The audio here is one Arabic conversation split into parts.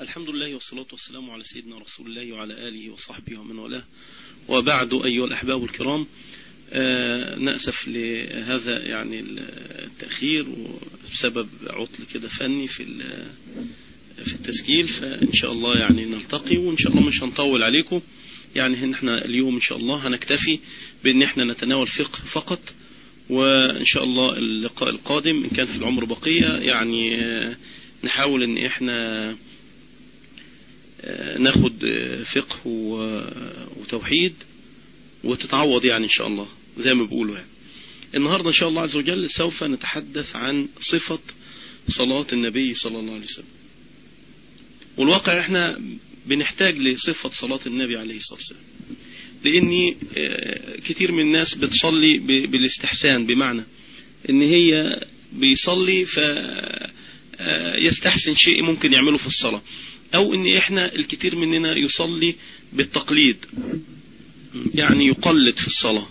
الحمد لله والصلاة والسلام على سيدنا رسول الله وعلى آله وصحبه ومن والاه. وبعد أيها الأحباب الكرام آه نأسف لهذا يعني التأخير بسبب عطل كده فني في في التسجيل فإن شاء الله يعني نلتقي وإن شاء الله مش هنطول عليكم. يعني إحنا اليوم إن شاء الله هنكتفي بأن إحنا نتناول فقه فقط وإن شاء الله اللقاء القادم إن كان في العمر بقية يعني آه نحاول إن إحنا ناخد فقه وتوحيد وتتعوض يعني إن شاء الله زي ما بيقولوا يعني. النهاردة إن شاء الله عز وجل سوف نتحدث عن صفة صلاة النبي صلى الله عليه وسلم. والواقع إحنا بنحتاج لصفة صلاة النبي عليه الصلاة والسلام. لأني كتير من الناس بتصلي بالاستحسان بمعنى إن هي بيصلي ف يستحسن شيء ممكن يعمله في الصلاة. أو إن إحنا الكثير مننا يصلي بالتقليد يعني يقلد في الصلاة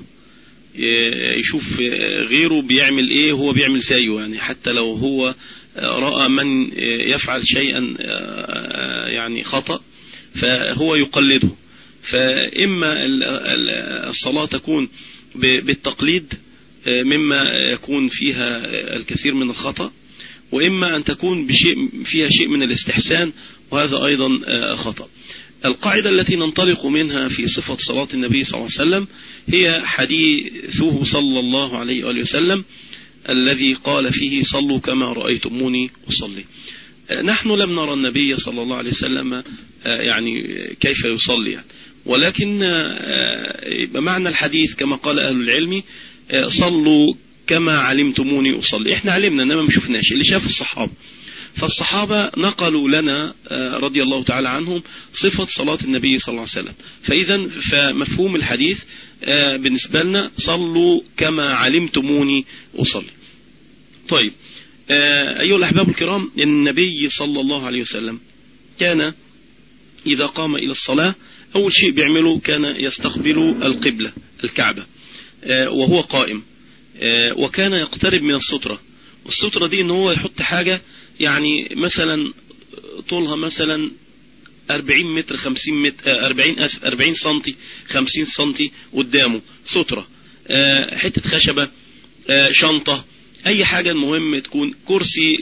يشوف غيره بيعمل إيه هو بيعمل زيه يعني حتى لو هو رأى من يفعل شيئا يعني خطأ فهو يقلده. فإما الصلاة تكون بالتقليد مما يكون فيها الكثير من الخطأ وإما أن تكون بشيء فيها شيء من الاستحسان وهذا أيضا خطأ. القاعدة التي ننطلق منها في صفة صلاة النبي صلى الله عليه وسلم هي حديثه صلى الله عليه وآله وسلم الذي قال فيه صلوا كما رأيتموني أصلي. نحن لم نرى النبي صلى الله عليه وسلم يعني كيف يصلي. يعني ولكن معنى الحديث كما قال أهل العلم صلوا كما علمتموني أصلي. إحنا علمنا إنما ما شفناش. اللي شاف الصحابة. فالصحابة نقلوا لنا رضي الله تعالى عنهم صفة صلاة النبي صلى الله عليه وسلم. فإذا فمفهوم الحديث بالنسبة لنا صلوا كما علمتموني أصلي. طيب أيها الأحباب الكرام النبي صلى الله عليه وسلم كان إذا قام إلى الصلاة أول شيء بيعمله كان يستقبل القبلة الكعبة وهو قائم. وكان يقترب من السترة. والسترة دي إن هو يحط حاجة يعني مثلا طولها مثلا 40 متر 50 متر 40 آسف 40 سنتي 50 سنتي قدامه. سترة. حتة خشبة شنطة أي حاجة المهم تكون كرسي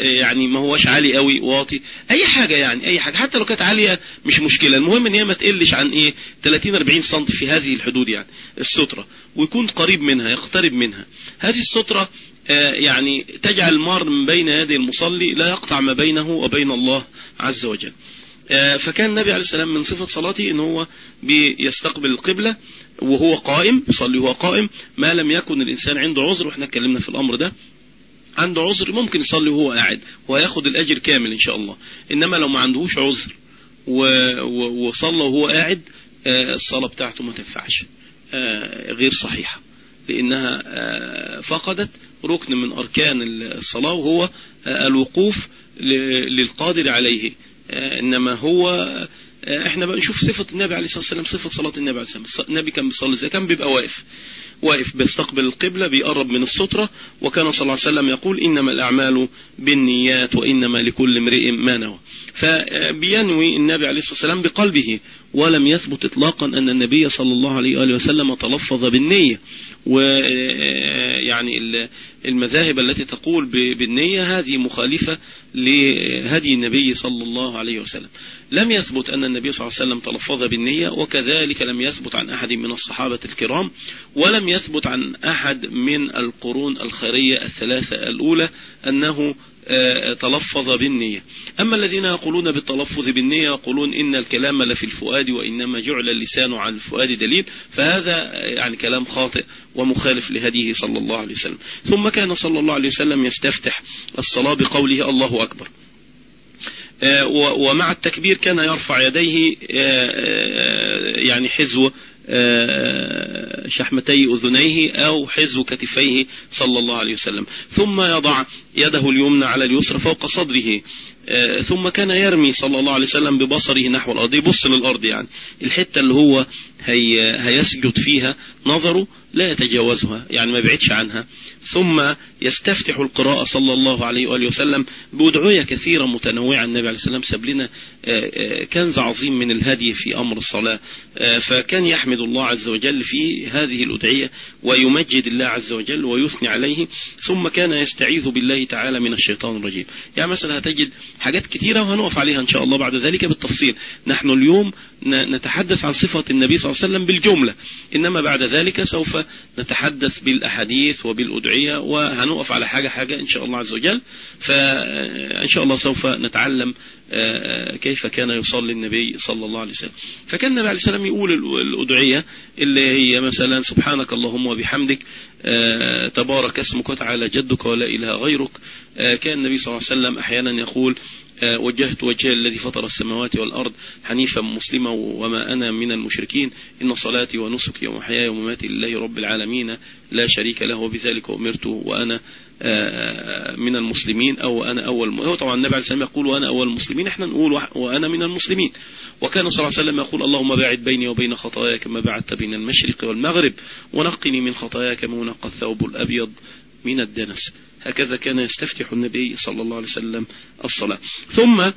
يعني ما هوش عالي قوي واطي أي حاجة يعني أي حاجة حتى لو كانت عالية مش مشكلة. المهم إن هي ما تقلش عن إيه؟ 30 40 سم في هذه الحدود يعني السترة ويكون قريب منها يقترب منها. هذه السترة يعني تجعل المار من بين يدي المصلي لا يقطع ما بينه وبين الله عز وجل. فكان النبي عليه السلام من صفة صلاته إن هو بيستقبل القبلة وهو قائم يصلي وهو قائم ما لم يكن الإنسان عنده عذر وإحنا اتكلمنا في الأمر ده عنده عذر ممكن يصلي وهو قاعد وهياخد الأجر كامل إن شاء الله إنما لو ما عندهوش عذر وصلى وهو قاعد الصلاة بتاعته ما تنفعش غير صحيحة لأنها فقدت ركن من أركان الصلاة وهو الوقوف للقادر عليه إنما هو إحنا بقى نشوف صفة النبي عليه الصلاة والسلام صفة صلاة النبي عليه الصلاة والسلام. النبي كان بيصلي إزاي كان بيبقى واقف. واقف بيستقبل القبلة بيقرب من السترة. وكان صلى الله عليه وسلم يقول إنما الأعمال بالنيات وإنما لكل امرئ ما نوى. فبينوي النبي عليه الصلاة والسلام بقلبه ولم يثبت إطلاقا أن النبي صلى الله عليه وآله وسلم تلفظ بالنية. ويعني المذاهب التي تقول بالنية هذه مخالفة لهدي النبي صلى الله عليه وسلم. لم يثبت أن النبي صلى الله عليه وسلم تلفظ بالنية وكذلك لم يثبت عن أحد من الصحابة الكرام ولم يثبت عن أحد من القرون الخيرية الثلاثة الأولى أنه تلفظ بالنية. أما الذين يقولون بالتلفظ بالنية يقولون إن الكلام لفي الفؤاد وإنما جعل اللسان عن الفؤاد دليل فهذا يعني كلام خاطئ ومخالف لهديه صلى الله عليه وسلم. ثم كان صلى الله عليه وسلم يستفتح الصلاة بقوله الله أكبر. ومع التكبير كان يرفع يديه يعني حزو شحمتي أذنيه أو حزو كتفيه صلى الله عليه وسلم. ثم يضع يده اليمنى على اليسرى فوق صدره. ثم كان يرمي صلى الله عليه وسلم ببصره نحو الأرض. يبص للأرض يعني. الحتة اللي هو هي هيسجد فيها نظره لا يتجاوزها يعني ما يبعدش عنها. ثم يستفتح القراءة صلى الله عليه وآله وسلم بأدعية كثيرة متنوعة. النبي عليه السلام ساب لنا كنز عظيم من الهدي في أمر الصلاة. فكان يحمد الله عز وجل في هذه الأدعية ويمجد الله عز وجل ويثني عليه. ثم كان يستعيذ بالله تعالى من الشيطان الرجيم. يعني مثلا هتجد حاجات كثيرة وهنقف عليها إن شاء الله بعد ذلك بالتفصيل. نحن اليوم نتحدث عن صفة النبي صلى الله عليه وسلم بالجملة. إنما بعد ذلك سوف نتحدث بالأحاديث وبالأدعية وهنقف على حاجة حاجة إن شاء الله عز وجل. فإن شاء الله سوف نتعلم كيف كان يصلي النبي صلى الله عليه وسلم. فكان النبي عليه السلام يقول الأدعية اللي هي مثلا سبحانك اللهم وبحمدك تبارك اسمك وتعالى جدك ولا إله غيرك. كان النبي صلى الله عليه وسلم أحيانا يقول وجهت وجهي الذي فطر السماوات والأرض حنيفا مسلما وما أنا من المشركين. إن صلاتي ونسكي ومحياي ومماتي لله رب العالمين. لا شريك له وبذلك أمرت وأنا من المسلمين أو أنا أول هو طبعا النبي عليه السلام يقول وأنا أول المسلمين إحنا نقول وأنا من المسلمين. وكان صلى الله عليه وسلم يقول اللهم باعد بيني وبين خطاياي كما بعدت بين المشرق والمغرب ونقني من خطاياي كما ينقى الثوب الأبيض من الدنس. هكذا كان يستفتح النبي صلى الله عليه وسلم الصلاة. ثم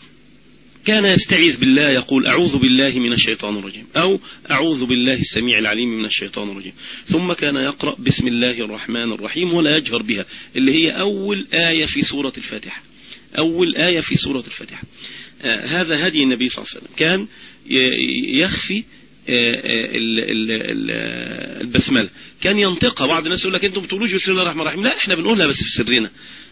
كان يستعيذ بالله يقول أعوذ بالله من الشيطان الرجيم أو أعوذ بالله السميع العليم من الشيطان الرجيم. ثم كان يقرأ بسم الله الرحمن الرحيم ولا يجهر بها اللي هي أول آية في سورة الفاتحة. أول آية في سورة الفاتحة. آه هذا هدي النبي صلى الله عليه وسلم. كان يخفي البسملة. كان ينطقها بعض الناس يقول لك أنتم بتقولوش بسم الله الرحمن الرحيم. لا إحنا بنقولها بس في سرنا.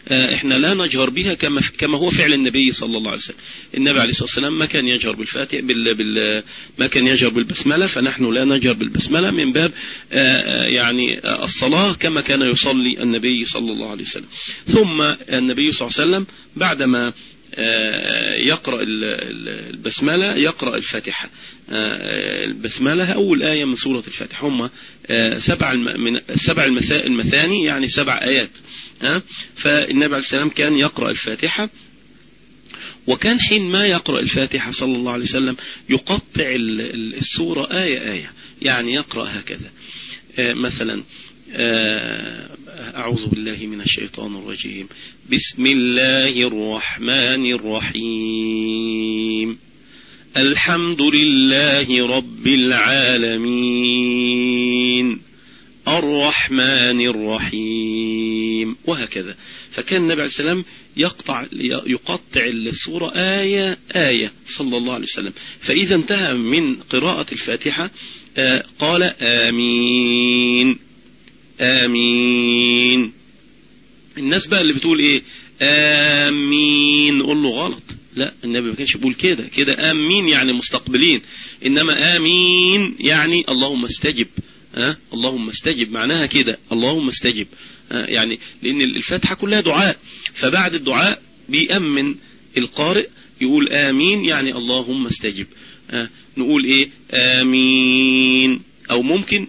إحنا لا نجهر بها كما كما هو فعل النبي صلى الله عليه وسلم. النبي عليه الصلاة والسلام ما كان يجهر بالفاتح بال بال ما كان يجهر بالبسملة فنحن لا نجهر بالبسملة من باب يعني الصلاة كما كان يصلي النبي صلى الله عليه وسلم. ثم النبي صلى الله عليه وسلم بعدما يقرأ البسملة يقرأ الفاتحة. البسملة أول آية من سورة الفاتحة. هم سبع من سبع المثاني يعني سبع آيات. فالنبي عليه السلام كان يقرأ الفاتحة. وكان حين ما يقرأ الفاتحة صلى الله عليه وسلم يقطع السورة آية آية. يعني يقرأ هكذا. مثلا أعوذ بالله من الشيطان الرجيم. بسم الله الرحمن الرحيم. الحمد لله رب العالمين. الرحمن الرحيم. وهكذا. فكان النبي عليه السلام يقطع يقطع السورة آية آية صلى الله عليه وسلم. فإذا انتهى من قراءة الفاتحة قال آمين. آمين. الناس بقى اللي بتقول إيه؟ آمين. نقول له غلط. لا النبي ما كانش بيقول كده. كده آمين يعني مستقبلين. إنما آمين يعني اللهم استجب. أه؟ اللهم استجب. معناها كده. اللهم استجب. أه؟ يعني لأن الفاتحة كلها دعاء. فبعد الدعاء بيأمن القارئ يقول آمين يعني اللهم استجب. أه؟ نقول إيه؟ آمين. أو ممكن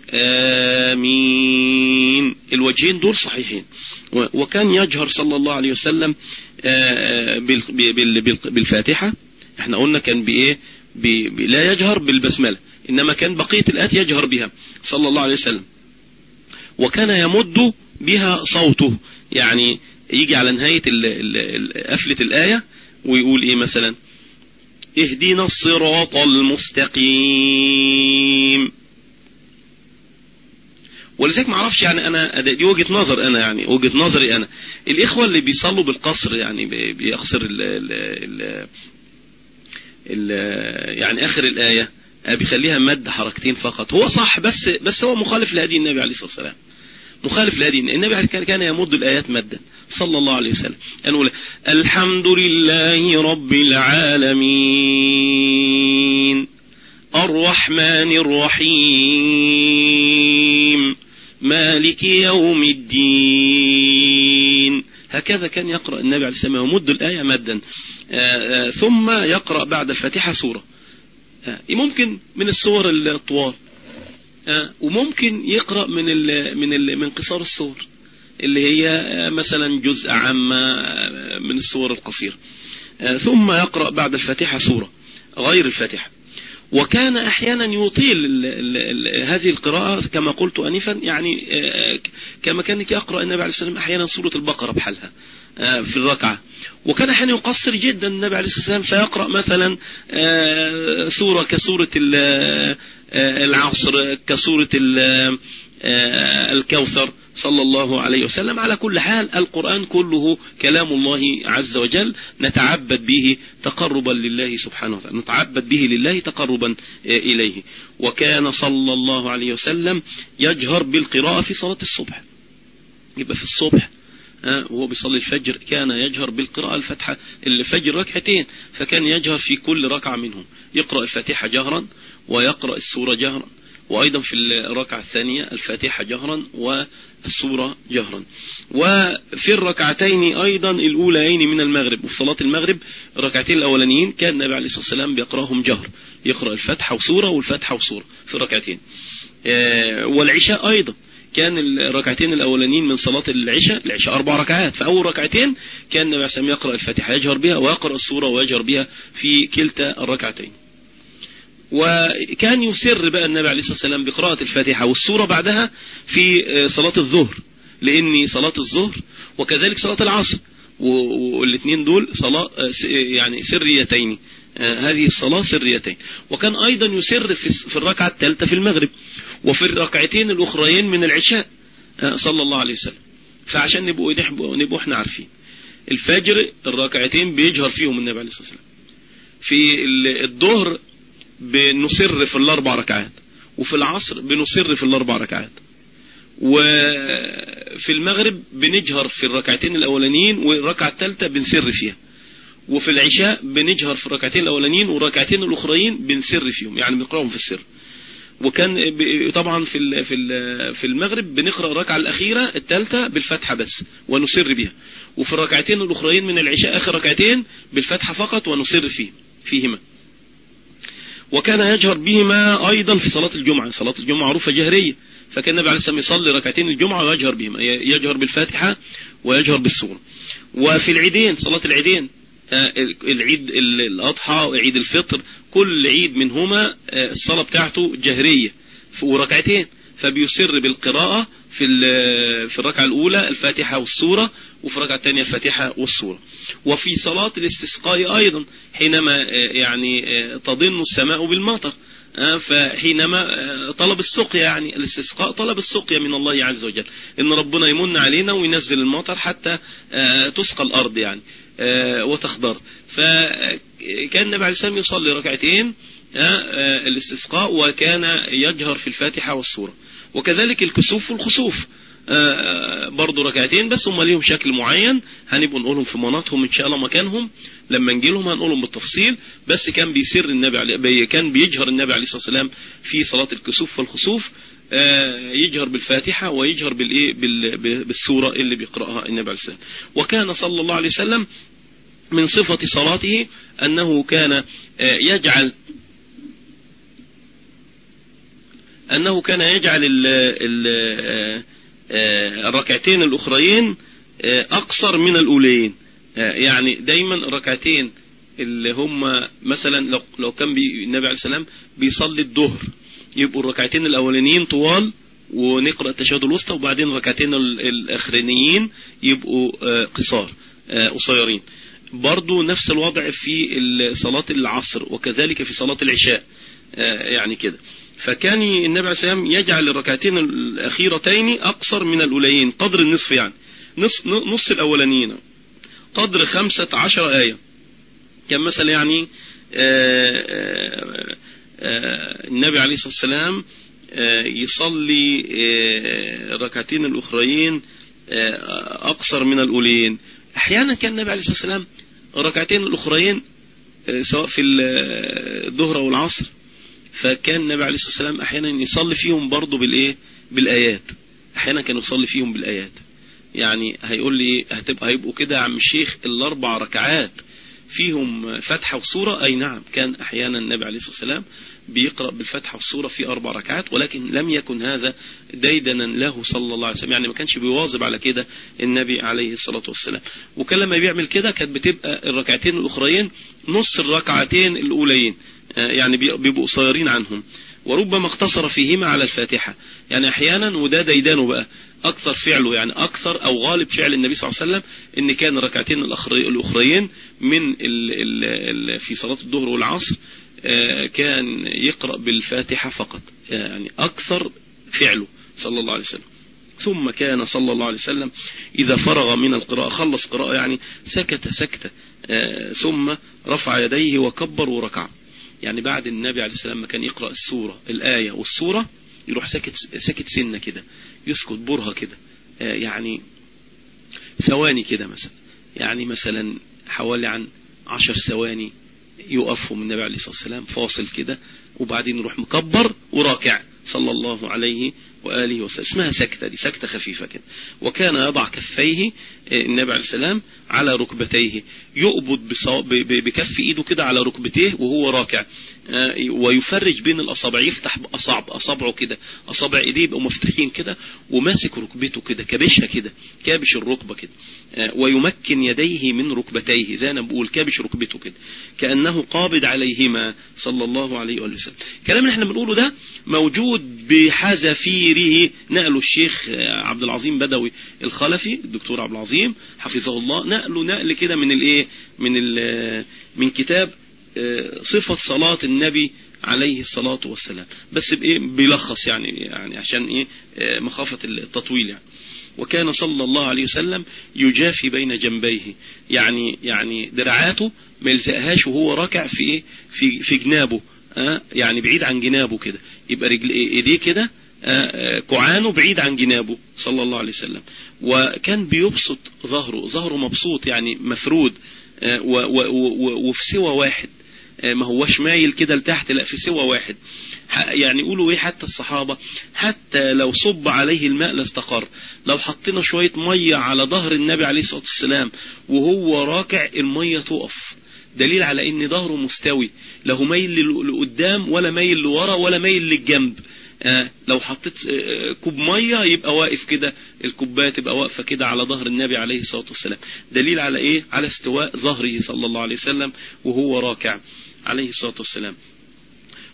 آمين. الوجهين دول صحيحين. وكان يجهر صلى الله عليه وسلم بالفاتحة. إحنا قلنا كان بإيه؟ لا يجهر بالبسملة إنما كان بقية الآيات يجهر بها صلى الله عليه وسلم. وكان يمد بها صوته. يعني يجي على نهاية قفلة الآية ويقول إيه مثلا؟ اهدنا الصراط المستقيم. ولذلك ما أعرفش يعني أنا دي وجهة نظر أنا يعني وجهة نظري أنا. الإخوة اللي بيصلوا بالقصر يعني بيقصر ال ال ال ال يعني آخر الآية بيخليها مد حركتين فقط. هو صح بس بس هو مخالف لهدي النبي عليه الصلاة والسلام. مخالف لهدي النبي. كان يمد الآيات مدا صلى الله عليه وسلم. نقول الحمد لله رب العالمين الرحمن الرحيم. مالك يوم الدين. هكذا كان يقرأ النبي عليه السلام يمد الآية مدا. ثم يقرأ بعد الفاتحة سورة. ممكن من السور الطوال؟ وممكن يقرأ من ال من ال من قصار السور اللي هي مثلا جزء عامة من السور القصيرة ثم يقرأ بعد الفاتحة سورة غير الفاتحة. وكان أحيانا يطيل ال ال ال هذه القراءة كما قلت انفا يعني كما كان يقرأ النبي عليه الصلاة والسلام أحيانا سورة البقرة بحالها في الركعة. وكان أحيانا يقصر جدا النبي عليه الصلاة والسلام فيقرأ مثلا سورة كسورة العصر كسورة الكوثر صلى الله عليه وسلم. على كل حال القرآن كله كلام الله عز وجل. نتعبد به تقربا لله سبحانه وتعالى. نتعبد به لله تقربا إليه. وكان صلى الله عليه وسلم يجهر بالقراءة في صلاة الصبح. يبقى في الصبح وهو بيصلي الفجر كان يجهر بالقراءة الفتحة الفجر ركعتين فكان يجهر في كل ركعة منهم. يقرأ الفاتحة جهرا ويقرأ السورة جهرا. وأيضا في الركعة الثانية الفاتحة جهرا والسورة جهرا. وفي الركعتين أيضا الأوليين من المغرب وفي صلاة المغرب الركعتين الأولانيين كان النبي عليه الصلاة والسلام بيقرأهم جهر يقرأ الفاتحة وسورة والفاتحة وسورة في الركعتين. والعشاء أيضا كان الركعتين الأولانيين من صلاة العشاء العشاء أربع ركعات. فأول ركعتين كان النبي عليه الصلاة والسلام يقرأ الفاتحة يجهر بها ويقرأ السورة ويجهر بها في كلتا الركعتين. وكان يسر بقى النبي عليه الصلاة والسلام بقراءة الفاتحة والسورة بعدها في صلاة الظهر لأن صلاة الظهر وكذلك صلاة العصر. والاثنين دول صلاة يعني سريتين هذه الصلاة سريتين. وكان أيضا يسر في الركعة الثالثة في المغرب وفي الركعتين الأخرين من العشاء صلى الله عليه وسلم. فعشان نبقوا نبقوا إحنا عارفين. الفجر الركعتين بيجهر فيهم النبي عليه الصلاة والسلام. في الظهر بنسر في الأربع ركعات وفي العصر بنسر في الأربع ركعات. وفي المغرب بنجهر في الركعتين الأولانيين والركعة الثالثة بنسر فيها. وفي العشاء بنجهر في الركعتين الأولانيين والركعتين الاخرين بنسر فيهم يعني بنقرأهم في السر. وكان طبعا في في في المغرب بنقرأ الركعة الأخيرة الثالثة بالفتحة بس ونسر بها. وفي الركعتين الاخرين من العشاء آخر ركعتين بالفتحة فقط ونسر فيه فيهما. وكان يجهر بهما أيضا في صلاة الجمعة. صلاة الجمعة معروفة جهرية. فكان النبي عليه الصلاة والسلام يصلي ركعتين الجمعة ويجهر بهما يجهر بالفاتحة ويجهر بالسورة وفي العيدين صلاة العيدين العيد الأضحى وعيد الفطر كل عيد منهما الصلاة بتاعته جهرية. وركعتين. فبيسر بالقراءة في في الركعة الأولى الفاتحة والسورة وفي الركعة الثانية الفاتحة والسورة. وفي صلاة الاستسقاء أيضا حينما يعني تضن السماء بالمطر فحينما طلب السقيا يعني الاستسقاء طلب السقيا من الله عز وجل. إن ربنا يمن علينا وينزل المطر حتى تسقى الأرض يعني وتخضر. فكان النبي عليه السلام يصلي ركعتين الاستسقاء وكان يجهر في الفاتحة والسورة. وكذلك الكسوف والخسوف. برضو ركعتين بس هم ليهم شكل معين. هنبقى نقولهم في مناطهم إن شاء الله مكانهم. لما نجي لهم هنقولهم بالتفصيل. بس كان بيسر النبي عليه كان بيجهر النبي عليه الصلاة والسلام في صلاة الكسوف والخسوف. يجهر بالفاتحة ويجهر بالإيه؟ بالسورة اللي بيقرأها النبي عليه الصلاة والسلام. وكان صلى الله عليه وسلم من صفة صلاته أنه كان يجعل أنه كان يجعل ال ال الركعتين الأخرين أقصر من الأولين يعني دايما الركعتين اللي هم مثلا لو, لو كان بي النبي عليه السلام بيصلي الظهر يبقوا الركعتين الأولانيين طوال ونقرأ التشهد الوسطى وبعدين الركعتين الأخرانيين يبقوا قصار قصيرين. برضو نفس الوضع في صلاة العصر وكذلك في صلاة العشاء يعني كده. فكان النبي عليه السلام يجعل الركعتين الأخيرتين أقصر من الأوليين قدر النصف يعني. نص, نص الأولانيين. قدر خمسة عشر آية. كان مثلا يعني آآ آآ النبي عليه الصلاة والسلام يصلي الركعتين الأخرين أقصر من الأولين أحيانا كان النبي عليه الصلاة والسلام الركعتين الأخرين سواء في الظهر أو العصر فكان النبي عليه الصلاة والسلام أحيانا يصلي فيهم برضه بالإيه؟ بالآيات. أحيانا كان يصلي فيهم بالآيات. يعني هيقول لي هتبقى هيبقوا كده يا عم الشيخ الأربع ركعات فيهم فتحة وصورة أي نعم. كان أحيانا النبي عليه الصلاة والسلام بيقرأ بالفتحة والصورة في أربع ركعات ولكن لم يكن هذا ديدنا له صلى الله عليه وسلم. يعني ما كانش بيواظب على كده النبي عليه الصلاة والسلام. وكان لما بيعمل كده كانت بتبقى الركعتين الأخرين نص الركعتين الأولين آه، يعني بيبقوا قصيرين عنهم. وربما اقتصر فيهما على الفاتحة. يعني أحيانا وده ديدانه بقى أكثر فعله يعني أكثر أو غالب فعل النبي صلى الله عليه وسلم إن كان الركعتين الاخرين من ال ال ال في صلاة الظهر والعصر آه، كان يقرأ بالفاتحة فقط. يعني أكثر فعله صلى الله عليه وسلم. ثم كان صلى الله عليه وسلم إذا فرغ من القراءة خلص قراءة يعني سكت سكتة آه، ثم رفع يديه وكبر وركع. يعني بعد النبي عليه السلام ما كان يقرأ السورة الآية والسورة يروح سكت, سكت سنة كده يسكت برها كده آه، يعني ثواني كده مثلا. يعني مثلا حوالي عن عشر ثواني يقفهم النبي عليه الصلاة والسلام فاصل كده وبعدين يروح مكبر وراكع صلى الله عليه وآله وسلم. اسمها سكتة دي سكتة خفيفة كده. وكان يضع كفيه آه، النبي عليه السلام على ركبتيه. يقبض بكف إيده كده على ركبتيه وهو راكع. آه، ويفرج بين الأصابع يفتح باصابع أصابعه كده أصابع إيديه يبقوا مفتوحين كده وماسك ركبته كده كابشها كده كابش الركبة كده. آه، ويمكن يديه من ركبتيه زي أنا بقول كابش ركبته كده. كأنه قابض عليهما صلى الله عليه واله وسلم. الكلام اللي إحنا بنقوله ده موجود بحذافيره نقله الشيخ آه، عبد العظيم بدوي الخلفي الدكتور عبد العظيم حفظه الله نقله نقل كده من الإيه؟ من من كتاب آه، صفة صلاة النبي عليه الصلاة والسلام. بس بايه بيلخص يعني يعني عشان إيه آه، مخافة التطويل يعني. وكان صلى الله عليه وسلم يجافي بين جنبيه. يعني يعني دراعاته ما يلزقهاش وهو راكع في إيه في في جنابه آه يعني بعيد عن جنابه كده. يبقى رجل إيديه كده كعانه بعيد عن جنابه صلى الله عليه وسلم. وكان بيبسط ظهره ظهره مبسوط يعني مفرود آه، وفي سوى واحد. آه، ما هوش مايل كده لتحت لا في سوى واحد. يعني يقولوا إيه حتى الصحابة حتى لو صب عليه الماء لاستقر. لو حطينا شوية مية على ظهر النبي عليه الصلاة والسلام وهو راكع المية تقف. دليل على إن ظهره مستوي. له ميل لقدام ولا ميل لورا ولا ميل للجنب. لو حطيت آه، آه، كوب مية يبقى واقف كده الكوباية تبقى واقفة كده على ظهر النبي عليه الصلاة والسلام. دليل على إيه؟ على استواء ظهره صلى الله عليه وسلم وهو راكع عليه الصلاة والسلام.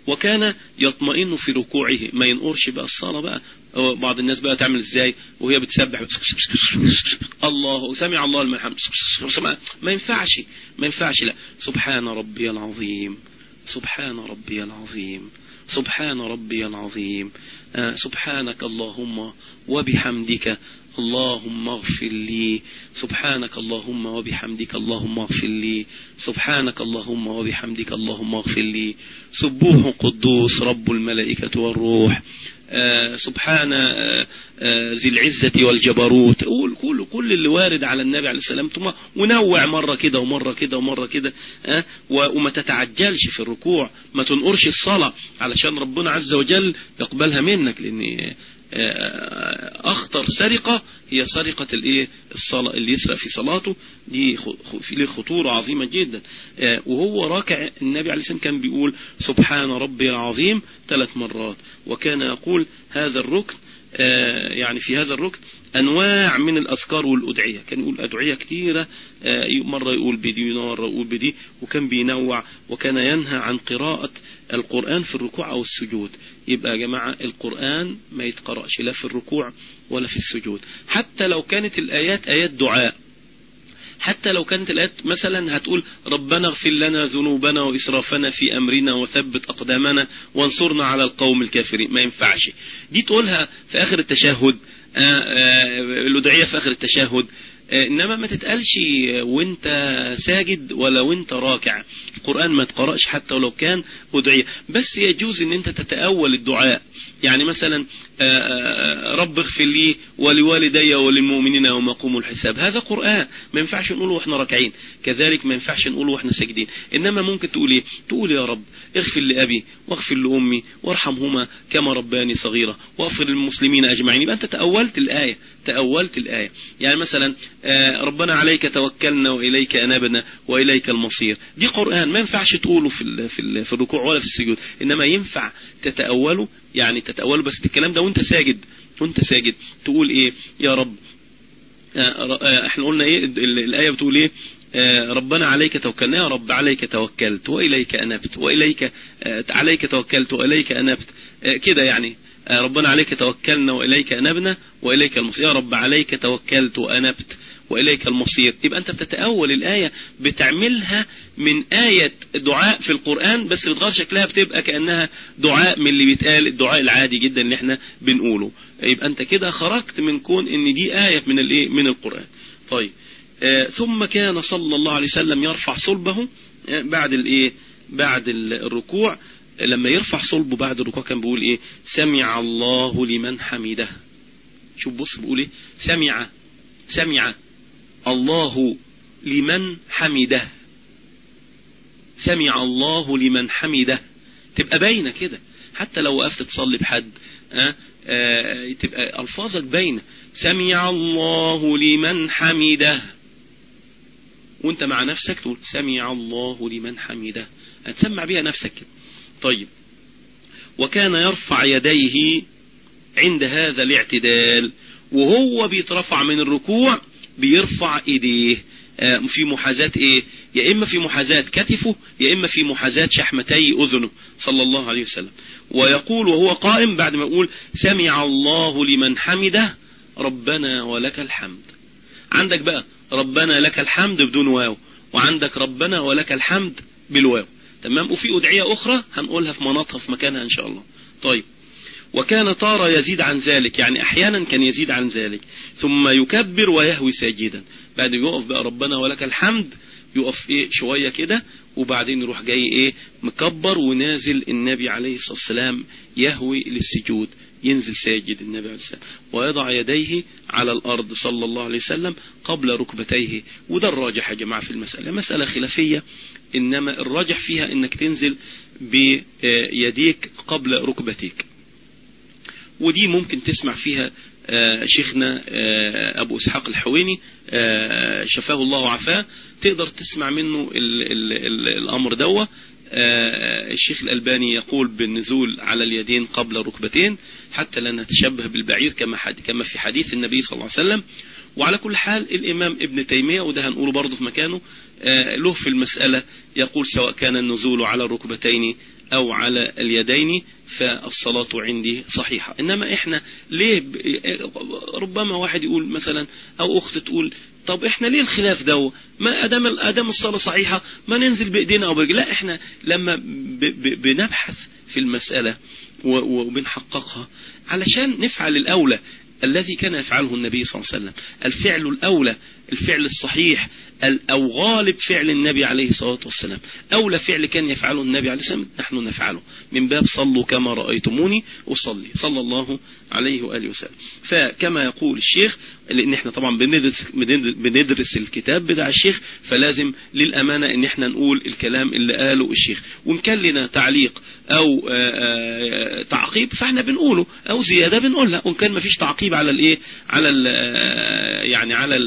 وكان يطمئن في ركوعه. ما ينقرش بقى الصلاة بقى. بعض الناس بقى تعمل إزاي؟ وهي بتسبح. الله سمع الله لمن حمد ما ينفعش ما ينفعش. لا. سبحان ربي العظيم. سبحان ربي العظيم. سبحان ربي العظيم. آه، سبحانك اللهم وبحمدك اللهم اغفر لي. سبحانك اللهم وبحمدك اللهم اغفر لي. سبحانك اللهم وبحمدك اللهم اغفر لي. سبوح قدوس رب الملائكة والروح. سبحان آه، آه، ذي العزة والجبروت. كل كل اللي وارد على النبي عليه السلام ثم ونوع مرة كده ومرة كده ومرة كده وما تتعجلش في الركوع ما تنقرش الصلاة علشان ربنا عز وجل يقبلها منك لأن أخطر سرقة هي سرقة الإيه؟ الصلاة اللي يسرق في صلاته. دي في خطورة عظيمة جدا. وهو راكع النبي عليه السلام كان بيقول سبحان ربي العظيم ثلاث مرات. وكان يقول هذا الركن يعني في هذا الركن أنواع من الأذكار والأدعية. كان يقول أدعية كثيرة مرة يقول بدي مرة يقول بدي وكان بينوع وكان ينهى عن قراءة القرآن في الركوع أو السجود. يبقى يا جماعة القرآن ما يتقرأش لا في الركوع ولا في السجود. حتى لو كانت الآيات آيات دعاء. حتى لو كانت الآيات مثلا هتقول ربنا اغفر لنا ذنوبنا وإسرافنا في أمرنا وثبت أقدامنا وانصرنا على القوم الكافرين. ما ينفعش. دي تقولها في آخر التشهد. آه، آه، الأدعية في آخر التشهد. آه، إنما ما تتقالش وأنت ساجد ولا وأنت راكع. القرآن ما تقرأش حتى ولو كان أدعية بس يجوز إن أنت تتأول الدعاء. يعني مثلا آه، آه، رب اغفر لي ولوالدي وللمؤمنين يوم يقوم الحساب. هذا قرآن. ما ينفعش نقوله وإحنا راكعين. كذلك ما ينفعش نقوله وإحنا ساجدين. إنما ممكن تقول إيه؟ تقول يا رب اغفر لأبي واغفر لأمي وارحمهما كما رباني صغيرة واغفر للمسلمين أجمعين. يبقى أنت تأولت الآية. تأولت الآية. يعني مثلا ربنا عليك توكلنا وإليك أنبنا وإليك المصير. دي قرآن. ما ينفعش تقوله في في الركوع ولا في السجود. إنما ينفع تتأوله يعني تتأوله بس الكلام ده وأنت ساجد. وأنت ساجد. تقول إيه؟ يا رب. إحنا قلنا إيه؟ الآية بتقول إيه؟ ربنا عليك توكلنا. يا رب عليك توكلت وإليك أنبت وإليك عليك توكلت وإليك أنبت. كده يعني. ربنا عليك توكلنا وإليك أنبنا وإليك المصير. يا رب عليك توكلت وأنبت. وإليك المصير. يبقى أنت بتتأول الآية بتعملها من آية دعاء في القرآن بس بتغير شكلها بتبقى كأنها دعاء من اللي بيتقال الدعاء العادي جدا اللي إحنا بنقوله. يبقى أنت كده خرجت من كون إن دي آية من الإيه؟ من القرآن. طيب. آه ثم كان صلى الله عليه وسلم يرفع صلبه آه بعد الإيه؟ بعد الركوع. لما يرفع صلبه بعد الركوع كان بيقول إيه؟ سمع الله لمن حمده. شوف بص بيقول إيه؟ سمع. سمع. الله لمن حمده. سمع الله لمن حمده. تبقى باينة كده. حتى لو وقفت تصلي بحد أه؟ أه تبقى ألفاظك باينة. سمع الله لمن حمده. وانت مع نفسك تقول سمع الله لمن حمده. هتسمع بيها نفسك كده. طيب. وكان يرفع يديه عند هذا الاعتدال وهو بيترفع من الركوع بيرفع ايديه في محاذاة إيه؟ يا إما في محاذاة كتفه يا إما في محاذاة شحمتي أذنه صلى الله عليه وسلم. ويقول وهو قائم بعد ما يقول سمع الله لمن حمده ربنا ولك الحمد. عندك بقى ربنا لك الحمد بدون واو وعندك ربنا ولك الحمد بالواو. تمام؟ وفي أدعية أخرى هنقولها في مناطها في مكانها إن شاء الله. طيب. وكان طار يزيد عن ذلك يعني أحيانا كان يزيد عن ذلك ثم يكبر ويهوي ساجدا. بعد يقف بقى ربنا ولك الحمد يقف إيه شوية كده وبعدين يروح جاي إيه مكبر ونازل النبي عليه الصلاة والسلام يهوي للسجود ينزل ساجد النبي عليه السلام ويضع يديه على الأرض صلى الله عليه وسلم قبل ركبتيه وده الراجح يا جماعة في المسألة. مسألة خلافية إنما الراجح فيها إنك تنزل بيديك قبل ركبتيك. ودي ممكن تسمع فيها شيخنا أبو إسحاق الحويني شفاه الله وعفاه تقدر تسمع منه ال ال ال الأمر دوة. الشيخ الألباني يقول بالنزول على اليدين قبل الركبتين حتى لا نتشبه بالبعير كما كما في حديث النبي صلى الله عليه وسلم. وعلى كل حال الإمام ابن تيمية وده هنقوله برضه في مكانه له في المسألة يقول سواء كان النزول على الركبتين أو على اليدين فالصلاة عندي صحيحة. إنما إحنا ليه ربما واحد يقول مثلا أو أخت تقول طب إحنا ليه الخلاف ده؟ ما أدام أدام الصلاة صحيحة ما ننزل بإيدينا أو برجل لا إحنا لما بنبحث في المسألة وبنحققها علشان نفعل الأولى الذي كان يفعله النبي صلى الله عليه وسلم. الفعل الأولى الفعل الصحيح أو غالب فعل النبي عليه الصلاة والسلام. أولى فعل كان يفعله النبي عليه الصلاة والسلام نحن نفعله. من باب صلوا كما رأيتموني أصلي. صلى الله عليه وآله وسلم. فكما يقول الشيخ لأن إحنا طبعا بندرس, بندرس الكتاب بتاع الشيخ فلازم للأمانة إن إحنا نقول الكلام اللي قاله الشيخ. وإن كان لنا تعليق أو آآ آآ تعقيب فإحنا بنقوله. أو زيادة بنقولها وإن كان مفيش تعقيب على الإيه؟ على ال يعني على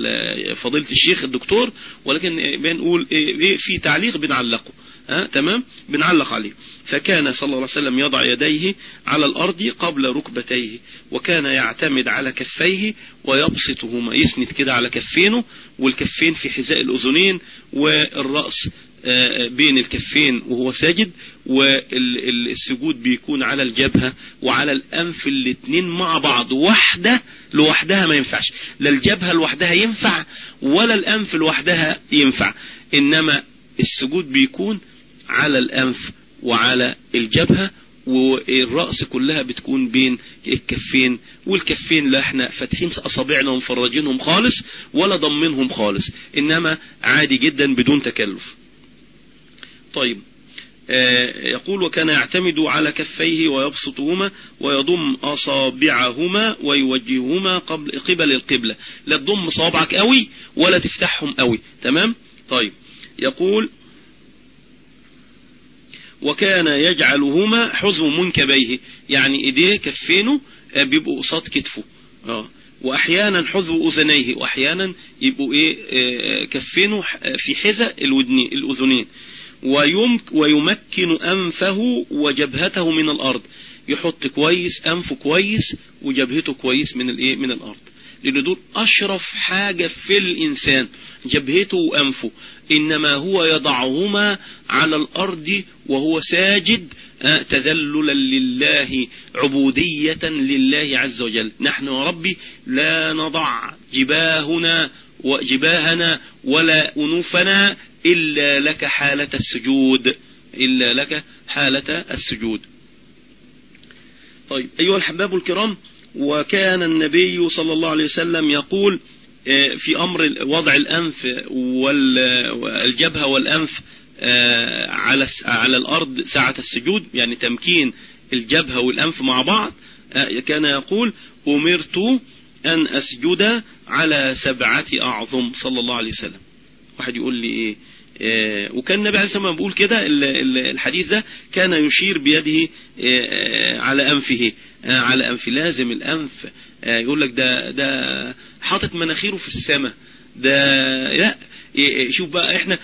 فضيلة الشيخ الدكتور ولكن بنقول إيه في تعليق بنعلقه. ها تمام؟ بنعلق عليه. فكان صلى الله عليه وسلم يضع يديه على الأرض قبل ركبتيه وكان يعتمد على كفيه ويبسطهما. يسند كده على كفينه والكفين في حذاء الأذنين والرأس. بين الكفين وهو ساجد والسجود بيكون على الجبهة وعلى الأنف الاتنين مع بعض واحدة لوحدها ما ينفعش. لا الجبهة لوحدها ينفع ولا الأنف لوحدها ينفع. إنما السجود بيكون على الأنف وعلى الجبهة والرأس كلها بتكون بين الكفين. والكفين لا إحنا فاتحين أصابعنا ومفرجينهم خالص ولا ضمنهم خالص. إنما عادي جدا بدون تكلف. طيب يقول وكان يعتمد على كفيه ويبسطهما ويضم أصابعهما ويوجههما قبل قبل القبلة. لا تضم صوابعك قوي ولا تفتحهم قوي تمام؟ طيب يقول وكان يجعلهما حزم منكبيه. يعني إيديه كفينه بيبقوا قصاد كتفه. آه واحيانا حذو أذنيه واحيانا يبقوا إيه آه، كفينه في حذاء الأذنين. ويمكن أنفه وجبهته من الأرض. يحط كويس انفه كويس وجبهته كويس من الإيه؟ من الأرض. لأن دول أشرف حاجة في الإنسان جبهته وأنفه. إنما هو يضعهما على الأرض وهو ساجد آه، تذللا لله عبودية لله عز وجل. نحن يا ربي لا نضع جباهنا وجباهنا ولا أنوفنا إلا لك حالة السجود إلا لك حالة السجود. طيب أيها الحباب الكرام وكان النبي صلى الله عليه وسلم يقول آه، في أمر وضع الأنف والجبهة والأنف آه، على على الأرض ساعة السجود يعني تمكين الجبهة والأنف مع بعض آه، كان يقول أمرت أن أسجد على سبعة أعظم صلى الله عليه وسلم. واحد يقول لي إيه؟ وكان النبي عليه الصلاة والسلام بيقول كده الحديث ده كان يشير بيده على أنفه على أنف لازم الأنف يقول لك ده ده حاطط مناخيره في السماء. ده لا شوف بقى إحنا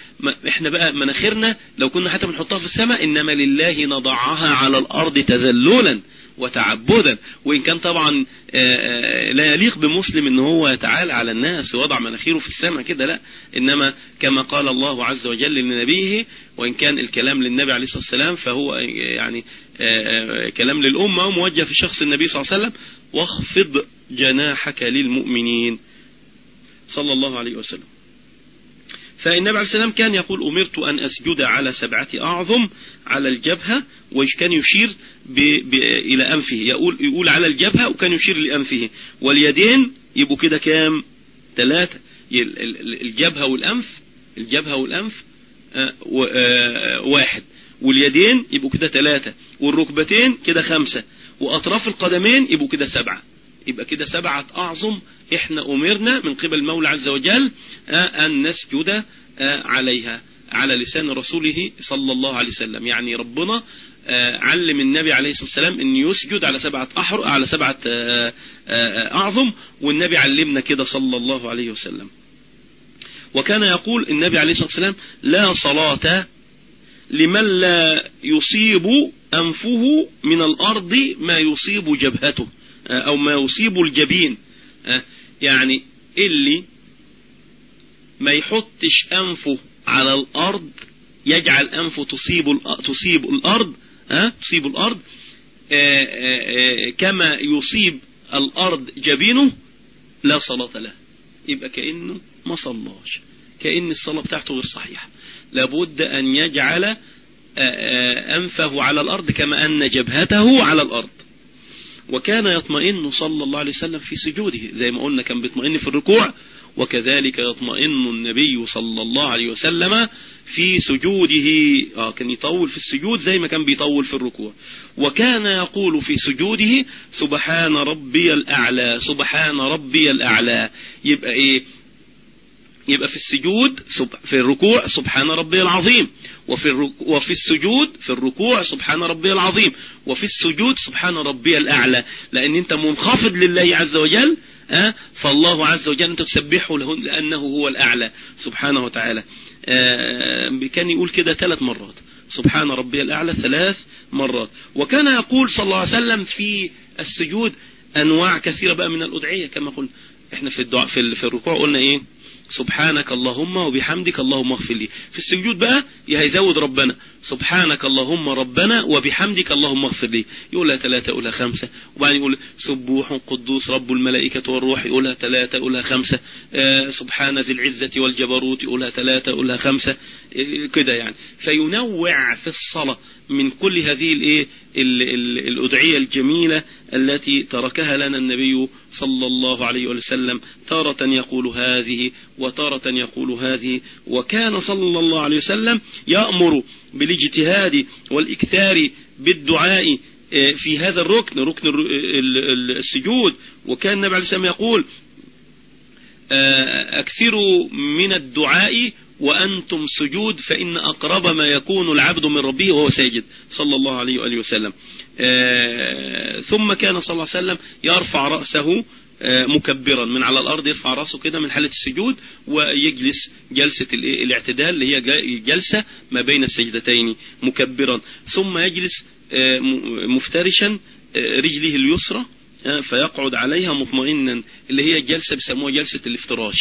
إحنا بقى مناخيرنا لو كنا حتى بنحطها في السماء إنما لله نضعها على الأرض تذللا. وتعبدا وإن كان طبعا آه، آه، لا يليق بمسلم إن هو يتعالى على الناس ووضع مناخيره في السماء كده لا. إنما كما قال الله عز وجل لنبيه وإن كان الكلام للنبي عليه الصلاة والسلام فهو يعني آه، كلام للأمة موجه في شخص النبي صلى الله عليه وسلم واخفض جناحك للمؤمنين. صلى الله عليه وسلم. فالنبي عليه السلام كان يقول أمرت أن أسجد على سبعة أعظم على الجبهة وكان يشير ب ب إلى أنفه. يقول, يقول على الجبهة وكان يشير لأنفه. واليدين يبقوا كده كام؟ ثلاثة الجبهة والأنف الجبهة والأنف آه، آه، واحد. واليدين يبقوا كده ثلاثة والركبتين كده خمسة. وأطراف القدمين يبقوا كده سبعة. يبقى كده سبعة أعظم. إحنا أمرنا من قبل المولى عز وجل آه، أن نسجد عليها على لسان رسوله صلى الله عليه وسلم. يعني ربنا آه، علم النبي عليه الصلاة والسلام إن يسجد على سبعة أحر على سبعة آه، آه، أعظم. والنبي علمنا كده صلى الله عليه وسلم. وكان يقول النبي عليه الصلاة والسلام لا صلاة لمن لا يصيب أنفه من الأرض ما يصيب جبهته. أو ما يصيب الجبين يعني اللي ما يحطش أنفه على الأرض يجعل أنفه تصيب تصيب الأرض ها تصيب الأرض آه، آه، آه، كما يصيب الأرض جبينه لا صلاة له. يبقى كأنه ما صلاش. كأن الصلاة بتاعته غير صحيحة. لابد أن يجعل أنفه على الأرض كما أن جبهته على الأرض. وكان يطمئن صلى الله عليه وسلم في سجوده زي ما قلنا كان بيطمئن في الركوع وكذلك يطمئن النبي صلى الله عليه وسلم في سجوده. آه كان يطول في السجود زي ما كان بيطول في الركوع. وكان يقول في سجوده سبحان ربي الأعلى سبحان ربي الأعلى. يبقى إيه؟ يبقى في السجود في الركوع سبحان ربي العظيم. وفي وفي السجود في الركوع سبحان ربي العظيم. وفي السجود سبحان ربي الأعلى. لأن أنت منخفض لله عز وجل أه؟ فالله عز وجل أنت تسبحه له لأنه هو الأعلى سبحانه وتعالى. أه كان يقول كده ثلاث مرات. سبحان ربي الأعلى ثلاث مرات. وكان يقول صلى الله عليه وسلم في السجود أنواع كثيرة بقى من الأدعية. كما قلنا إحنا في الدعاء في الركوع قلنا إيه؟ سبحانك اللهم وبحمدك اللهم اغفر لي. في السجود بقى هيزود ربنا. سبحانك اللهم ربنا وبحمدك اللهم اغفر لي. يقولها ثلاثة يقولها خمسة. وبعدين يقول سبوح قدوس رب الملائكة والروح. يقولها ثلاثة يقولها خمسة. آه سبحان ذي العزة والجبروت. يقولها ثلاثة يقولها خمسة. آه كده يعني. فينوع في الصلاة. من كل هذه الايه الأدعية الجميلة التي تركها لنا النبي صلى الله عليه وسلم تارة يقول هذه وتارة يقول هذه وكان صلى الله عليه وسلم يأمر بالاجتهاد والإكثار بالدعاء آه، في هذا الركن ركن السجود وكان النبي عليه السلام يقول أكثروا من الدعاء وأنتم سجود فإن أقرب ما يكون العبد من ربه وهو ساجد صلى الله عليه وآله وسلم. آه، ثم كان صلى الله عليه وسلم يرفع رأسه مكبرا من على الأرض يرفع رأسه كده من حالة السجود ويجلس جلسة الاعتدال اللي هي الجلسة ما بين السجدتين مكبرا. ثم يجلس مفترشا رجله اليسرى فيقعد عليها مطمئنا اللي هي الجلسة بيسموها جلسة الافتراش.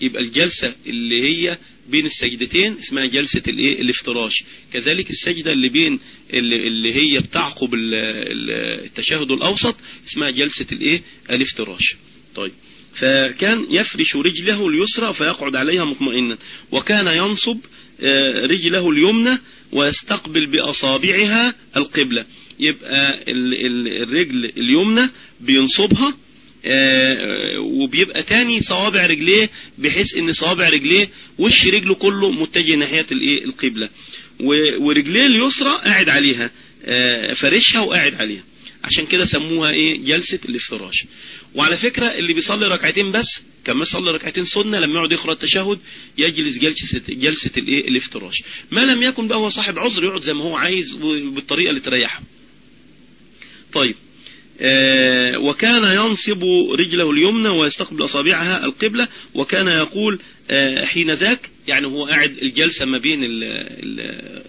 يبقى الجلسة اللي هي بين السجدتين اسمها جلسة الايه الافتراش. كذلك السجدة اللي بين اللي هي بتعقب التشهد الأوسط اسمها جلسة الايه الافتراش. طيب. فكان يفرش رجله اليسرى فيقعد عليها مطمئنا. وكان ينصب رجله اليمنى ويستقبل بأصابعها القبلة. يبقى الرجل اليمنى بينصبها وبيبقى تاني صوابع رجليه بحيث إن صوابع رجليه وش رجله كله متجه ناحية الإيه؟ القبلة. ورجليه اليسرى قاعد عليها فرشها وقاعد عليها. عشان كده سموها إيه؟ جلسة الافتراش. وعلى فكرة اللي بيصلي ركعتين بس كان يصلي ركعتين سنة لما يقعد يقرأ التشهد يجلس جلسة جلسة الإيه؟ الافتراش. ما لم يكن بقى هو صاحب عذر يقعد زي ما هو عايز بالطريقة اللي تريحه. طيب. آه وكان ينصب رجله اليمنى ويستقبل أصابعها القبلة وكان يقول آه حين ذاك يعني هو قاعد الجلسة ما بين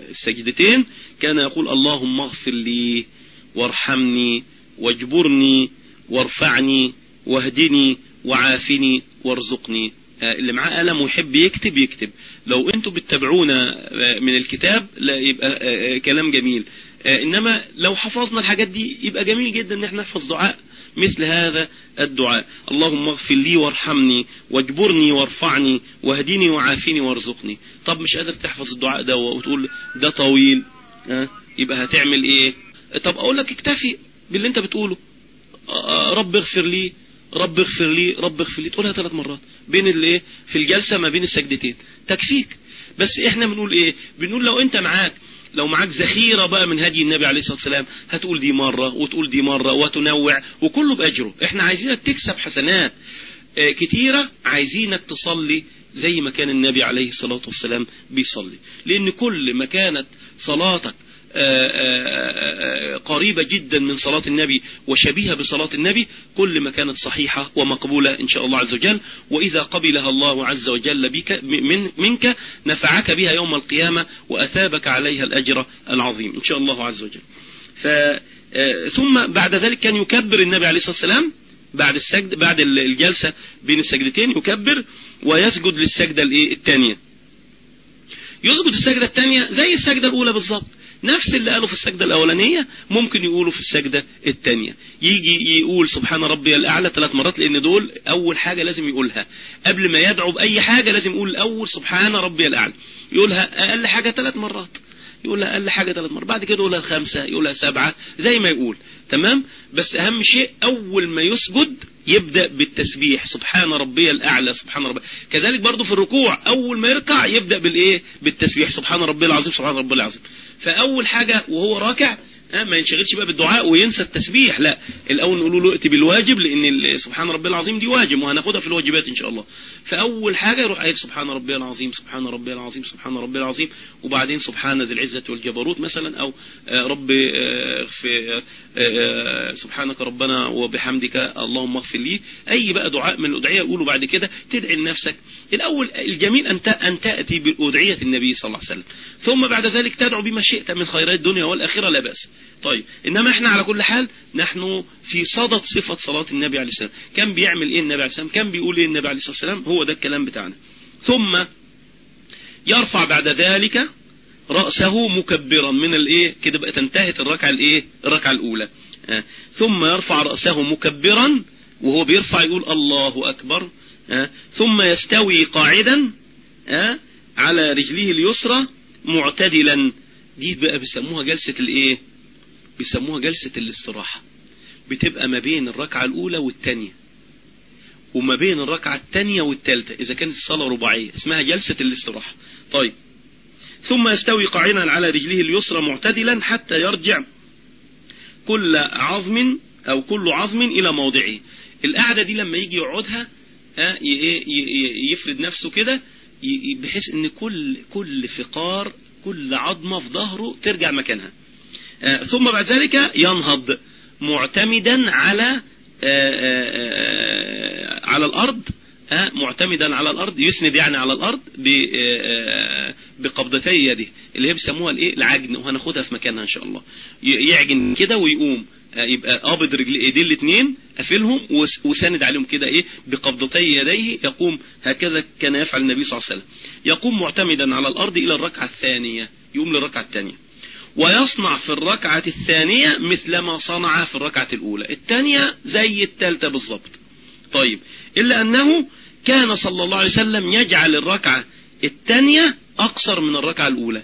السجدتين كان يقول اللهم اغفر لي وارحمني واجبرني وارفعني واهدني وعافني وارزقني. اللي معاه قلم ويحب يكتب يكتب. لو أنتوا بتتابعونا من الكتاب لا يبقى كلام جميل. إنما لو حفظنا الحاجات دي يبقى جميل جدا إن إحنا نحفظ دعاء مثل هذا الدعاء. اللهم اغفر لي وارحمني واجبرني وارفعني واهديني وعافيني وارزقني. طب مش قادر تحفظ الدعاء ده وتقول ده طويل يبقى هتعمل إيه؟ طب أقول لك اكتفي باللي أنت بتقوله. رب اغفر لي رب اغفر لي رب اغفر لي. تقولها ثلاث مرات. بين الايه في الجلسة ما بين السجدتين. تكفيك. بس إحنا بنقول إيه؟ بنقول لو أنت معاك لو معاك ذخيرة بقى من هدي النبي عليه الصلاة والسلام هتقول دي مرة وتقول دي مرة وتنوع وكله بأجره. إحنا عايزينك تكسب حسنات. آه كتيرة عايزينك تصلي زي ما كان النبي عليه الصلاة والسلام بيصلي. لأن كل ما كانت صلاتك قريبة جدا من صلاة النبي وشبيهة بصلاة النبي كل ما كانت صحيحة ومقبولة إن شاء الله عز وجل. وإذا قبلها الله عز وجل بك من منك نفعك بها يوم القيامة وأثابك عليها الأجر العظيم إن شاء الله عز وجل. ف ثم بعد ذلك كان يكبر النبي عليه الصلاة والسلام بعد السجد بعد الجلسة بين السجدتين يكبر ويسجد للسجدة الثانية. يسجد السجدة الثانية زي السجدة الأولى بالظبط. نفس اللي قاله في السجدة الأولانية ممكن يقوله في السجدة الثانية يجي يقول سبحان ربي الأعلى ثلاث مرات لأن دول أول حاجة لازم يقولها. قبل ما يدعو بأي حاجة لازم يقول الأول سبحان ربي الأعلى. يقولها أقل حاجة ثلاث مرات. يقولها أقل حاجة ثلاث مرات بعد كده يقولها الخمسة يقولها سبعة زي ما يقول تمام؟ بس أهم شيء أول ما يسجد يبدأ بالتسبيح سبحان ربي الأعلى سبحان ربي. كذلك برضو في الركوع أول ما يركع يبدأ بالإيه؟ بالتسبيح سبحان ربي العظيم سبحان ربي العظيم. فأول حاجة وهو راكع ما ينشغلش بقى بالدعاء وينسى التسبيح. لا الأول نقول له ائتي بالواجب لأن سبحان ربي العظيم دي واجب وهناخدها في الواجبات إن شاء الله. فأول حاجة يروح قايل سبحان ربي العظيم سبحان ربي العظيم سبحان ربي العظيم وبعدين سبحان ذي العزة والجبروت مثلا أو رب في سبحانك ربنا وبحمدك اللهم اغفر لي. أي بقى دعاء من الأدعية يقولوا بعد كده تدعي لنفسك. الأول الجميل أن تأتي بأدعية النبي صلى الله عليه وسلم. ثم بعد ذلك تدعو بما شئت من خيرات الدنيا والآخرة لا بأس. طيب إنما إحنا على كل حال نحن في صدد صفة صلاة النبي عليه السلام. كان بيعمل إيه النبي عليه السلام؟ كان بيقول إيه النبي عليه الصلاة والسلام هو ده الكلام بتاعنا. ثم يرفع بعد ذلك رأسه مكبرا من الإيه؟ كده بقى تنتهت الركعة الإيه؟ الركعة الأولى. آه. ثم يرفع رأسه مكبرا وهو بيرفع يقول الله أكبر. آه. ثم يستوي قاعدا آه. على رجليه اليسرى معتدلا. دي بقى بيسموها جلسة الإيه؟ بيسموها جلسة الاستراحة. بتبقى ما بين الركعة الأولى والثانية. وما بين الركعة الثانية والثالثة إذا كانت الصلاة رباعية. اسمها جلسة الاستراحة. طيب. ثم يستوي قاعدا على رجله اليسرى معتدلا حتى يرجع كل عظم أو كل عظم إلى موضعه. القعدة دي لما يجي يقعدها يفرد نفسه كده بحيث إن كل كل فقار كل عظمة في ظهره ترجع مكانها. ثم بعد ذلك ينهض معتمدا على على الأرض معتمدا على الأرض يسند يعني على الأرض بقبضتي يده اللي هي بيسموها الإيه؟ العجن وهناخدها في مكانها إن شاء الله. يعجن كده ويقوم يبقى قابض رجل إيديه الاثنين قافلهم وساند عليهم كده إيه؟ بقبضتي يديه يقوم هكذا كان يفعل النبي صلى الله عليه وسلم. يقوم معتمدا على الأرض إلى الركعة الثانية يقوم للركعة الثانية. ويصنع في الركعة الثانية مثل ما صنع في الركعة الأولى. الثانية زي الثالثة بالظبط طيب إلا أنه كان صلى الله عليه وسلم يجعل الركعة الثانية أقصر من الركعة الأولى.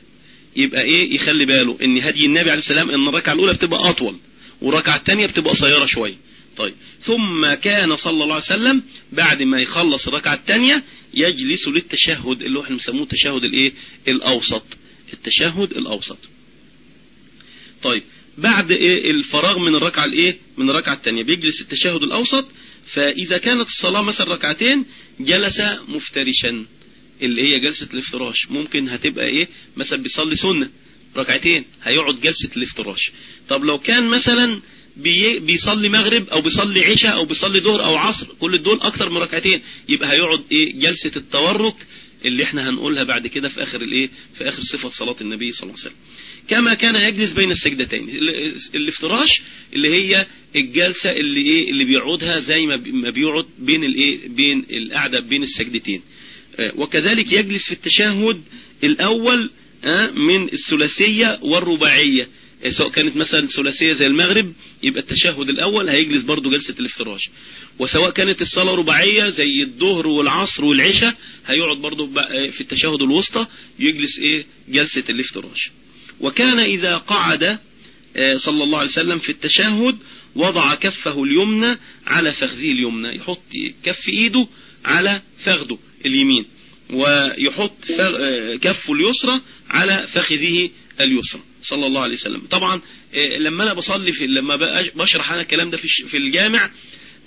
يبقى إيه؟ يخلي باله إن هدي النبي عليه السلام إن الركعة الأولى بتبقى أطول والركعة الثانية بتبقى قصيرة شوية طيب ثم كان صلى الله عليه وسلم بعد ما يخلص الركعة الثانية يجلس للتشهد اللي إحنا بنسموه التشهد الإيه؟ الأوسط. التشهد الأوسط. طيب بعد إيه؟ الفراغ من الركعة الإيه؟ من الركعة الثانية. بيجلس التشهد الأوسط فإذا كانت الصلاة مثلا ركعتين جلس مفترشا. اللي هي جلسة الافتراش. ممكن هتبقى إيه؟ مثلا بيصلي سنة. ركعتين هيقعد جلسة الافتراش. طب لو كان مثلا بي بيصلي مغرب أو بيصلي عشاء أو بيصلي ظهر أو عصر كل دول أكتر من ركعتين يبقى هيقعد إيه؟ جلسة التورك اللي إحنا هنقولها بعد كده في آخر الإيه؟ في آخر صفة صلاة النبي صلى الله عليه وسلم. كما كان يجلس بين السجدتين. الافتراش اللي هي الجلسة اللي إيه اللي بيقعدها زي ما بيقعد بين الايه بين القعدة بين السجدتين. وكذلك يجلس في التشهد الأول من الثلاثية والرباعية. سواء كانت مثلا ثلاثية زي المغرب يبقى التشهد الأول هيجلس برضو جلسة الافتراش. وسواء كانت الصلاة رباعية زي الظهر والعصر والعشاء هيقعد برضو في التشهد الوسطى يجلس إيه جلسة الافتراش. وكان إذا قعد صلى الله عليه وسلم في التشهد وضع كفه اليمنى على فخذه اليمنى يحط كف إيده على فخذه اليمين ويحط كفه اليسرى على فخذه اليسرى صلى الله عليه وسلم. طبعا لما أنا بصلي في لما بشرح أنا الكلام ده في الجامع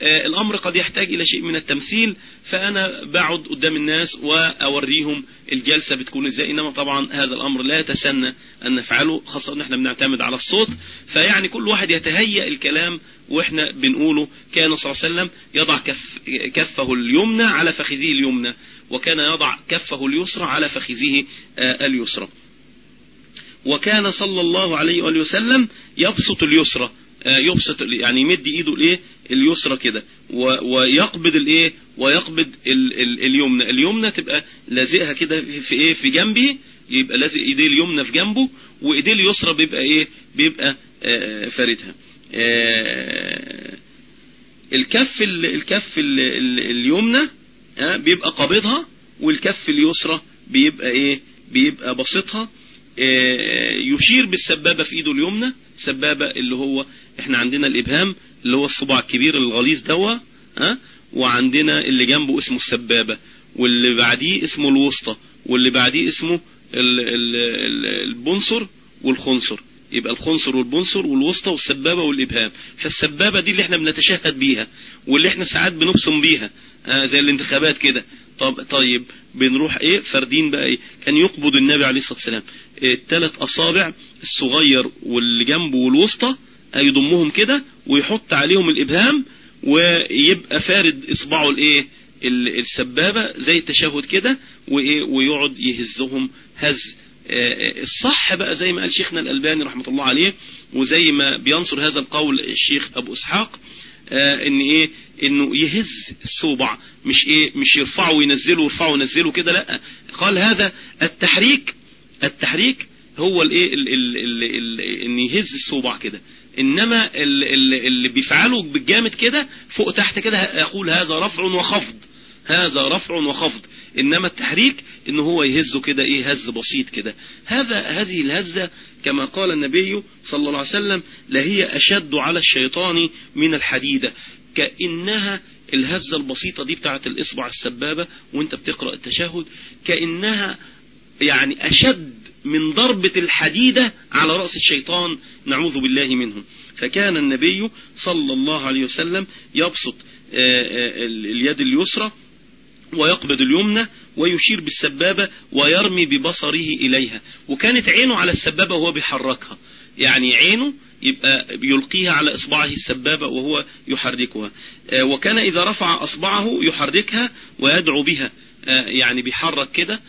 الأمر قد يحتاج إلى شيء من التمثيل فأنا بقعد قدام الناس وأوريهم الجلسة بتكون إزاي. إنما طبعا هذا الأمر لا يتسنى أن نفعله خاصة إن إحنا بنعتمد على الصوت. فيعني كل واحد يتهيأ الكلام وإحنا بنقوله. كان صلى الله عليه وسلم يضع كف كفه اليمنى على فخذه اليمنى وكان يضع كفه اليسرى على فخذه اليسرى. وكان صلى الله عليه وآله وسلم يبسط اليسرى يبسط يعني يمد إيده الايه اليسرى كده. ويقبض الايه؟ ويقبض ال ال اليمنى. اليمنى تبقى لازقها كده في إيه؟ في جنبه. يبقى لازق ايديه اليمنى في جنبه وايديه اليسرى بيبقى إيه؟ بيبقى آه فاردها. آه الكف ال الكف ال ال اليمنى آه بيبقى قابضها والكف اليسرى بيبقى إيه؟ بيبقى بسطها يشير بالسبابة في ايده اليمنى سبابة اللي هو إحنا عندنا الإبهام. اللي هو الصباع الكبير الغليظ دوا ها؟ وعندنا اللي جنبه اسمه السبابة واللي بعديه اسمه الوسطى واللي بعديه اسمه ال ال ال البنصر والخنصر. يبقى الخنصر والبنصر والوسطى والسبابة والإبهام. فالسبابة دي اللي إحنا بنتشهد بيها واللي إحنا ساعات بنبصم بيها آه زي الانتخابات كده. طب طيب بنروح إيه؟ فردين بقى إيه؟ كان يقبض النبي عليه الصلاة والسلام. الثلاث أصابع الصغير واللي جنبه والوسطى يضمهم كده ويحط عليهم الإبهام ويبقى فارد إصبعه الإيه؟ السبابة زي التشهد كده وإيه؟ ويقعد يهزهم هز. الصح بقى زي ما قال شيخنا الألباني رحمة الله عليه وزي ما بينصر هذا القول الشيخ أبو إسحاق آه إن إيه؟ إنه يهز الصوبع مش إيه؟ مش يرفعه وينزله ويرفعه وينزله كده لأ. قال هذا التحريك التحريك هو الإيه؟ إن يهز الصوبع كده. إنما اللي بيفعله بالجامد كده فوق تحت كده يقول هذا رفع وخفض. هذا رفع وخفض. إنما التحريك إن هو يهزه كده إيه هز بسيط كده. هذا هذه الهزة كما قال النبي صلى الله عليه وسلم لهي أشد على الشيطان من الحديدة. كأنها الهزة البسيطة دي بتاعت الإصبع السبابة وأنت بتقرأ التشهد كأنها يعني أشد من ضربة الحديدة على رأس الشيطان نعوذ بالله منه فكان النبي صلى الله عليه وسلم يبسط اليد اليسرى ويقبض اليمنى ويشير بالسبابة ويرمي ببصره إليها. وكانت عينه على السبابة وهو بيحركها. يعني عينه يبقى يلقيها على إصبعه السبابة وهو يحركها. آه، وكان إذا رفع أصبعه يحركها ويدعو بها. آه، يعني بيحرك كده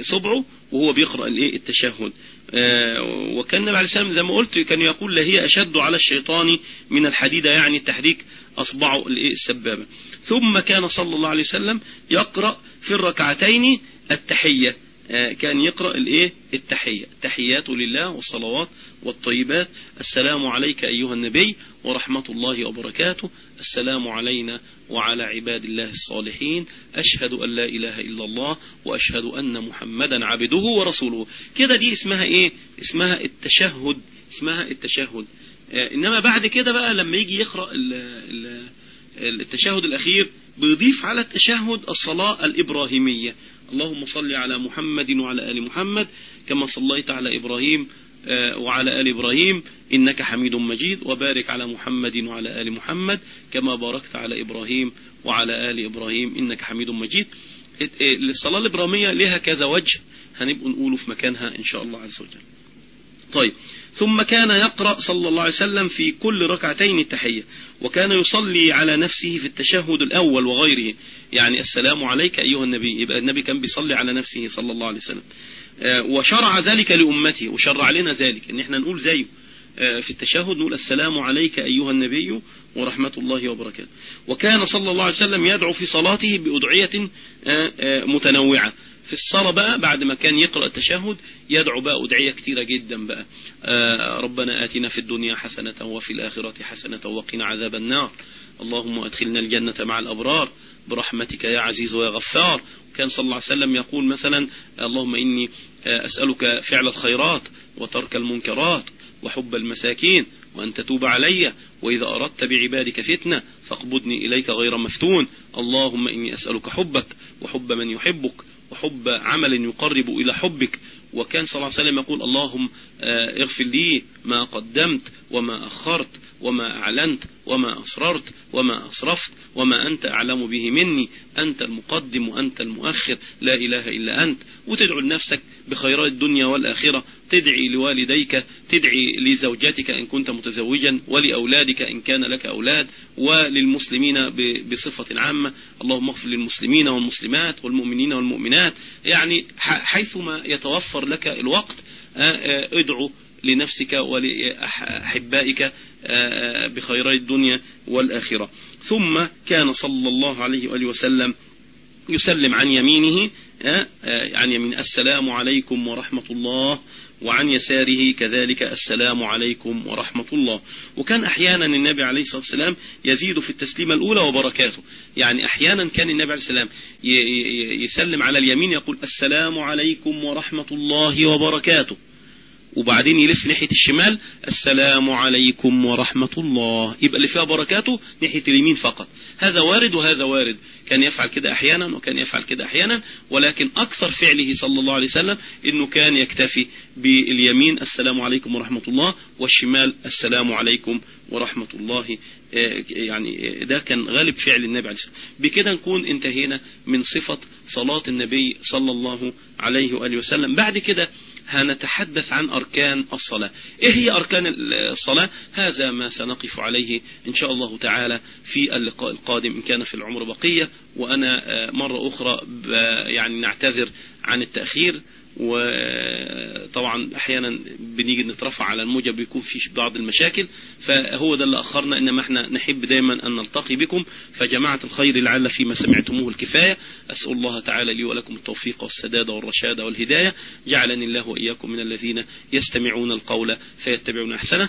صبعه وهو بيقرأ الإيه؟ التشهد. آه، وكان النبي عليه السلام زي ما قلت كان يقول لا هي أشد على الشيطان من الحديدة يعني تحريك أصبعه السبابة. ثم كان صلى الله عليه وسلم يقرأ في الركعتين التحية. كان يقرأ الإيه؟ التحية. التحيات لله والصلوات والطيبات. السلام عليك أيها النبي ورحمة الله وبركاته. السلام علينا وعلى عباد الله الصالحين. أشهد أن لا إله إلا الله وأشهد أن محمدا عبده ورسوله. كده دي اسمها إيه؟ اسمها التشهد. اسمها التشهد. آه، إنما بعد كده بقى لما يجي يقرأ التشهد الأخير بيضيف على التشهد الصلاة الإبراهيمية. اللهم صل على محمد وعلى آل محمد كما صليت على إبراهيم آه، وعلى آل إبراهيم. إنك حميد مجيد. وبارك على محمد وعلى آل محمد كما باركت على إبراهيم وعلى آل إبراهيم. إنك حميد مجيد. الصلاة الإبراهيمية لها كذا وجه هنبقى نقوله في مكانها إن شاء الله عز وجل. طيب ثم كان يقرأ صلى الله عليه وسلم في كل ركعتين التحية وكان يصلي على نفسه في التشهد الأول وغيره. يعني السلام عليك أيها النبي يبقى النبي كان بيصلي على نفسه صلى الله عليه وسلم. آه، وشرع ذلك لأمته وشرع لنا ذلك إن إحنا نقول زيه. في التشهد نقول السلام عليك أيها النبي ورحمة الله وبركاته. وكان صلى الله عليه وسلم يدعو في صلاته بأدعية آه، متنوعة. في الصلاة بقى بعد ما كان يقرأ التشهد يدعو بقى أدعية كتيرة جدا بقى. ربنا آتنا في الدنيا حسنة وفي الآخرة حسنة وقنا عذاب النار. اللهم أدخلنا الجنة مع الأبرار. برحمتك يا عزيز ويا غفار. كان صلى الله عليه وسلم يقول مثلا اللهم إني أسألك فعل الخيرات وترك المنكرات. وحب المساكين وأن تتوب علي وإذا أردت بعبادك فتنة فاقبضني إليك غير مفتون. اللهم إني أسألك حبك وحب من يحبك وحب عمل يقرب إلى حبك. وكان صلى الله عليه وسلم يقول اللهم آه، اغفر لي ما قدمت وما أخرت. وما أعلنت وما أسررت وما أسرفت وما أنت أعلم به مني. أنت المقدم وأنت المؤخر. لا إله إلا أنت. وتدعو لنفسك بخيرات الدنيا والآخرة. تدعي لوالديك. تدعي لزوجاتك إن كنت متزوجا ولأولادك إن كان لك أولاد. وللمسلمين بصفة عامة. اللهم اغفر للمسلمين والمسلمات والمؤمنين والمؤمنات. يعني حيثما يتوفر لك الوقت آه، آه، ادعو لنفسك ولأحبائك آه، آه، بخيري الدنيا والآخرة. ثم كان صلى الله عليه وآله وسلم يسلم عن يمينه آه، عن يمين. السلام عليكم ورحمة الله وعن يساره كذلك السلام عليكم ورحمة الله. وكان أحيانا النبي عليه الصلاة والسلام يزيد في التسليمة الأولى وبركاته. يعني أحيانا كان النبي عليه السلام يسلم على اليمين يقول السلام عليكم ورحمة الله وبركاته. وبعدين يلف ناحية الشمال السلام عليكم ورحمة الله. يبقى اللي فيها بركاته ناحية اليمين فقط. هذا وارد وهذا وارد. كان يفعل كده أحيانا وكان يفعل كده أحيانا ولكن أكثر فعله صلى الله عليه وسلم إنه كان يكتفي باليمين. السلام عليكم ورحمة الله والشمال السلام عليكم ورحمة الله. آه، يعني ده كان غالب فعل النبي عليه الصلاة والسلام. بكده نكون انتهينا من صفة صلاة النبي صلى الله عليه وآله وسلم. بعد كده هنتحدث عن أركان الصلاة. إيه هي أركان الصلاة؟ هذا ما سنقف عليه إن شاء الله تعالى في اللقاء القادم إن كان في العمر بقية. وأنا آه، مرة أخرى يعني نعتذر عن التأخير. وطبعا أحيانا بنيجي نترفع على الموجب بيكون في بعض المشاكل فهو ده اللي أخرنا إنما إحنا نحب دايما أن نلتقي بكم. فجماعة الخير لعل فيما سمعتموه الكفاية. أسأل الله تعالى لي ولكم التوفيق والسداد والرشاد والهداية. جعلني الله وإياكم من الذين يستمعون القول فيتبعون أحسنه.